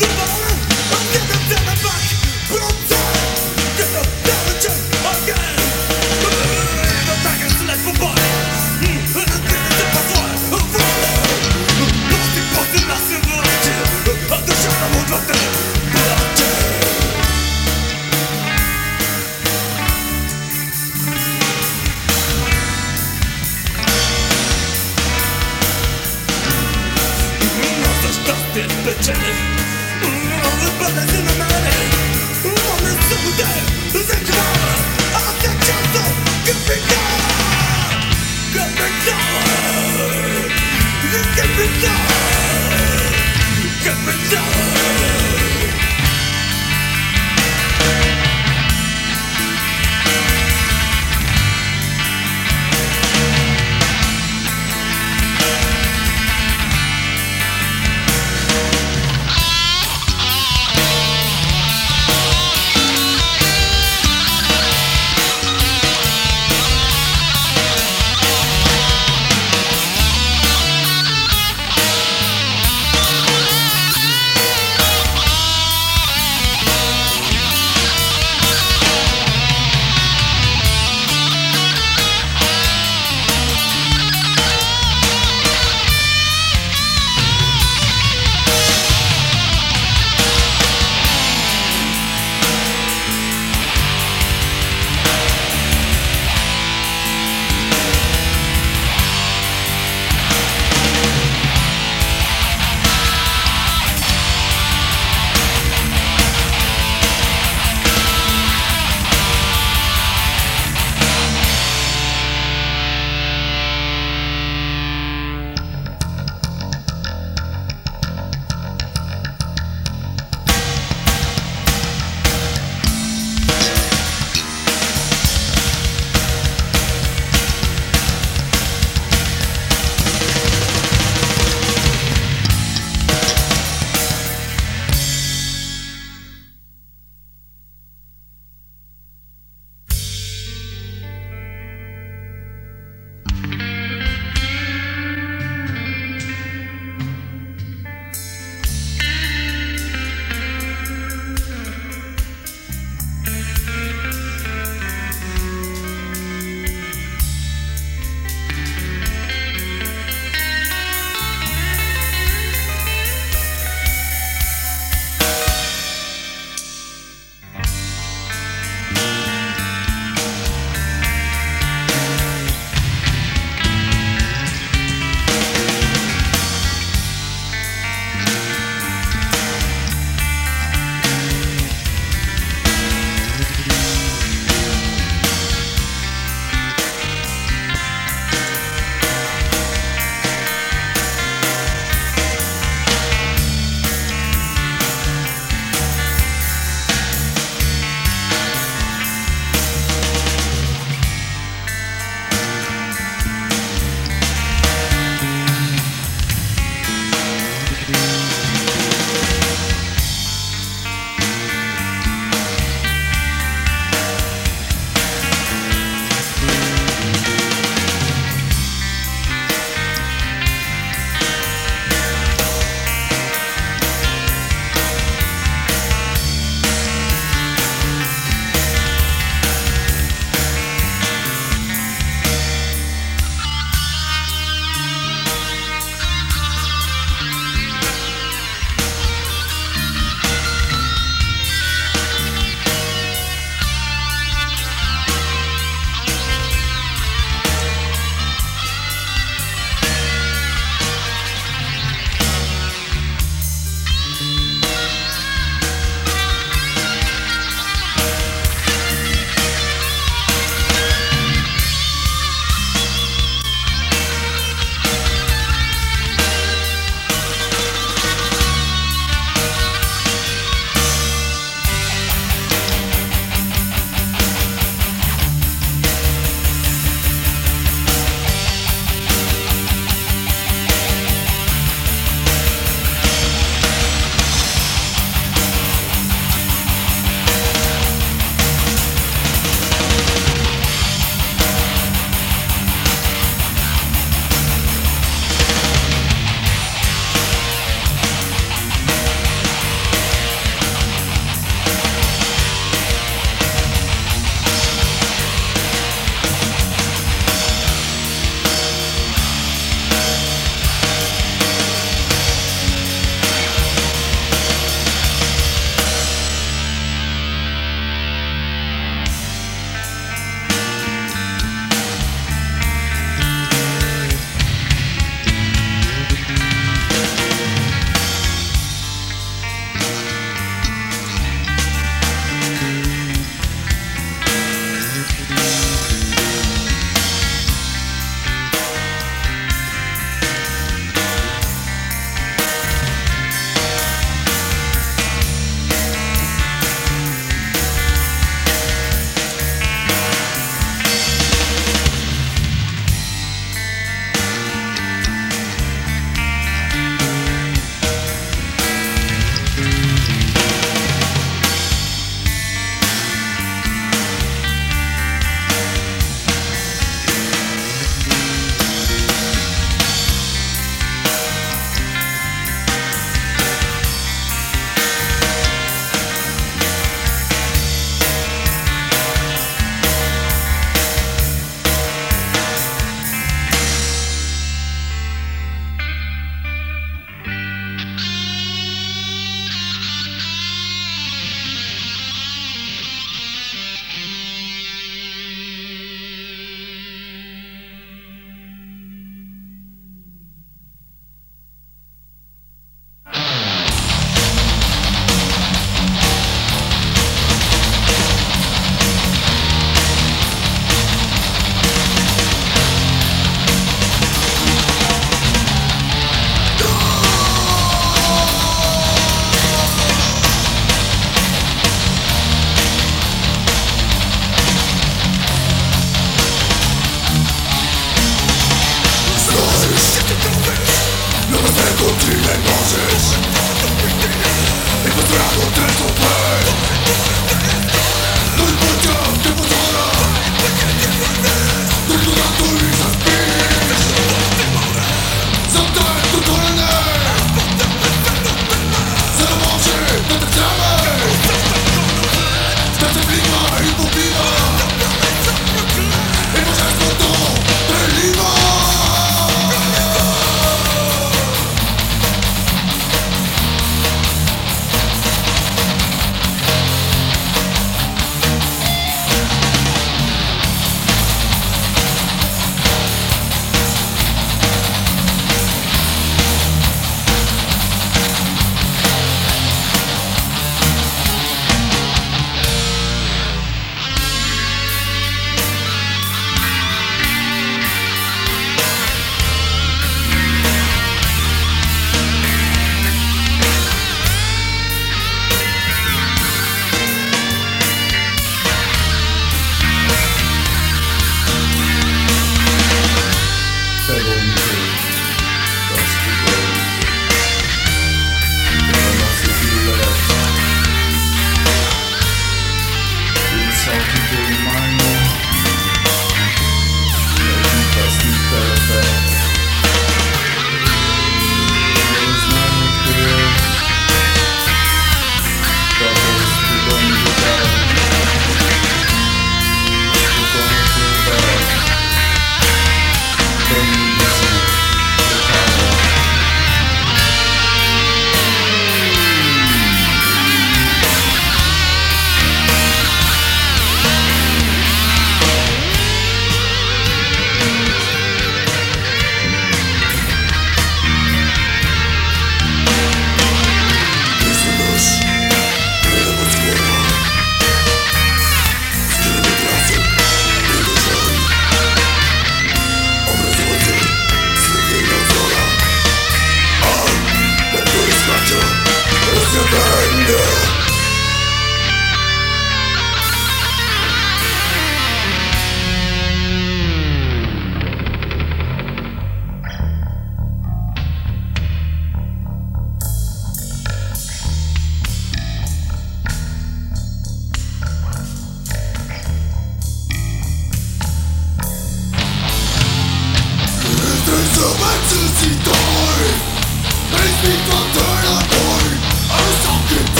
give up.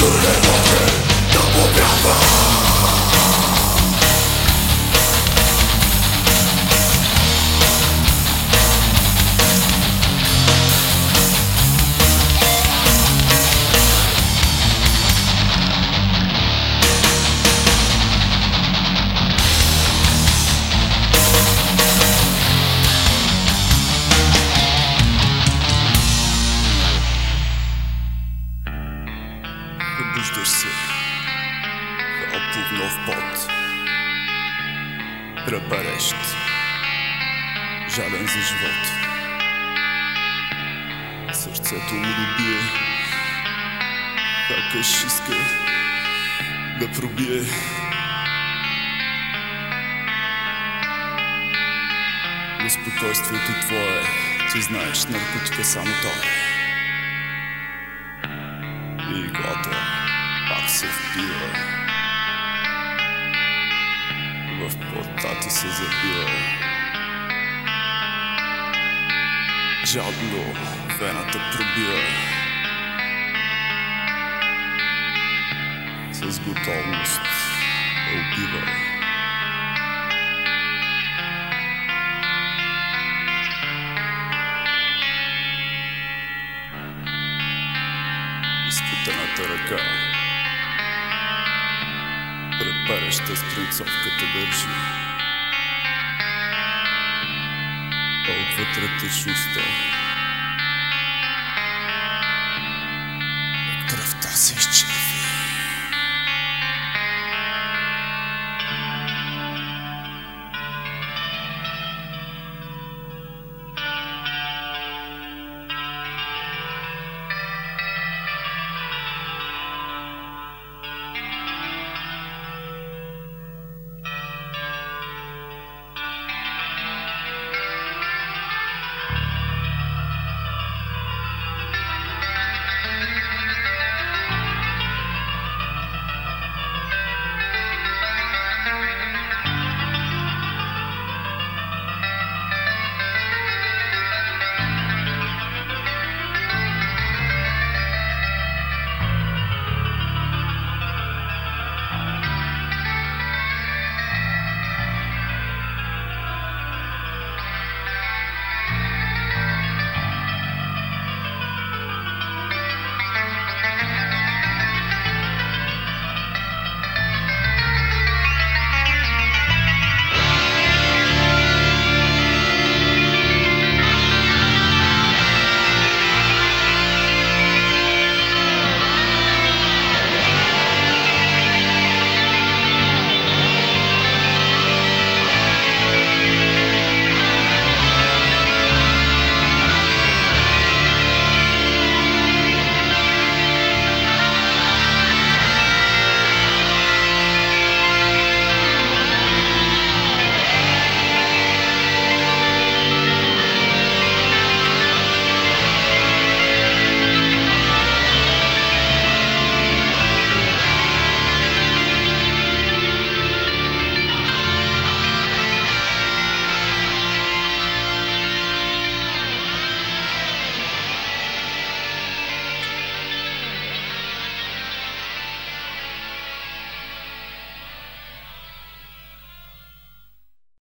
Turn it. Сякаш иска да пробие. Но твое Ти знаеш наркотика само той. И иглата пак се впива В плътта ти се забива. Жадно вената пробива С готовност да убива. Изпутената ръка. Препереща с принцовката държи отвътре течността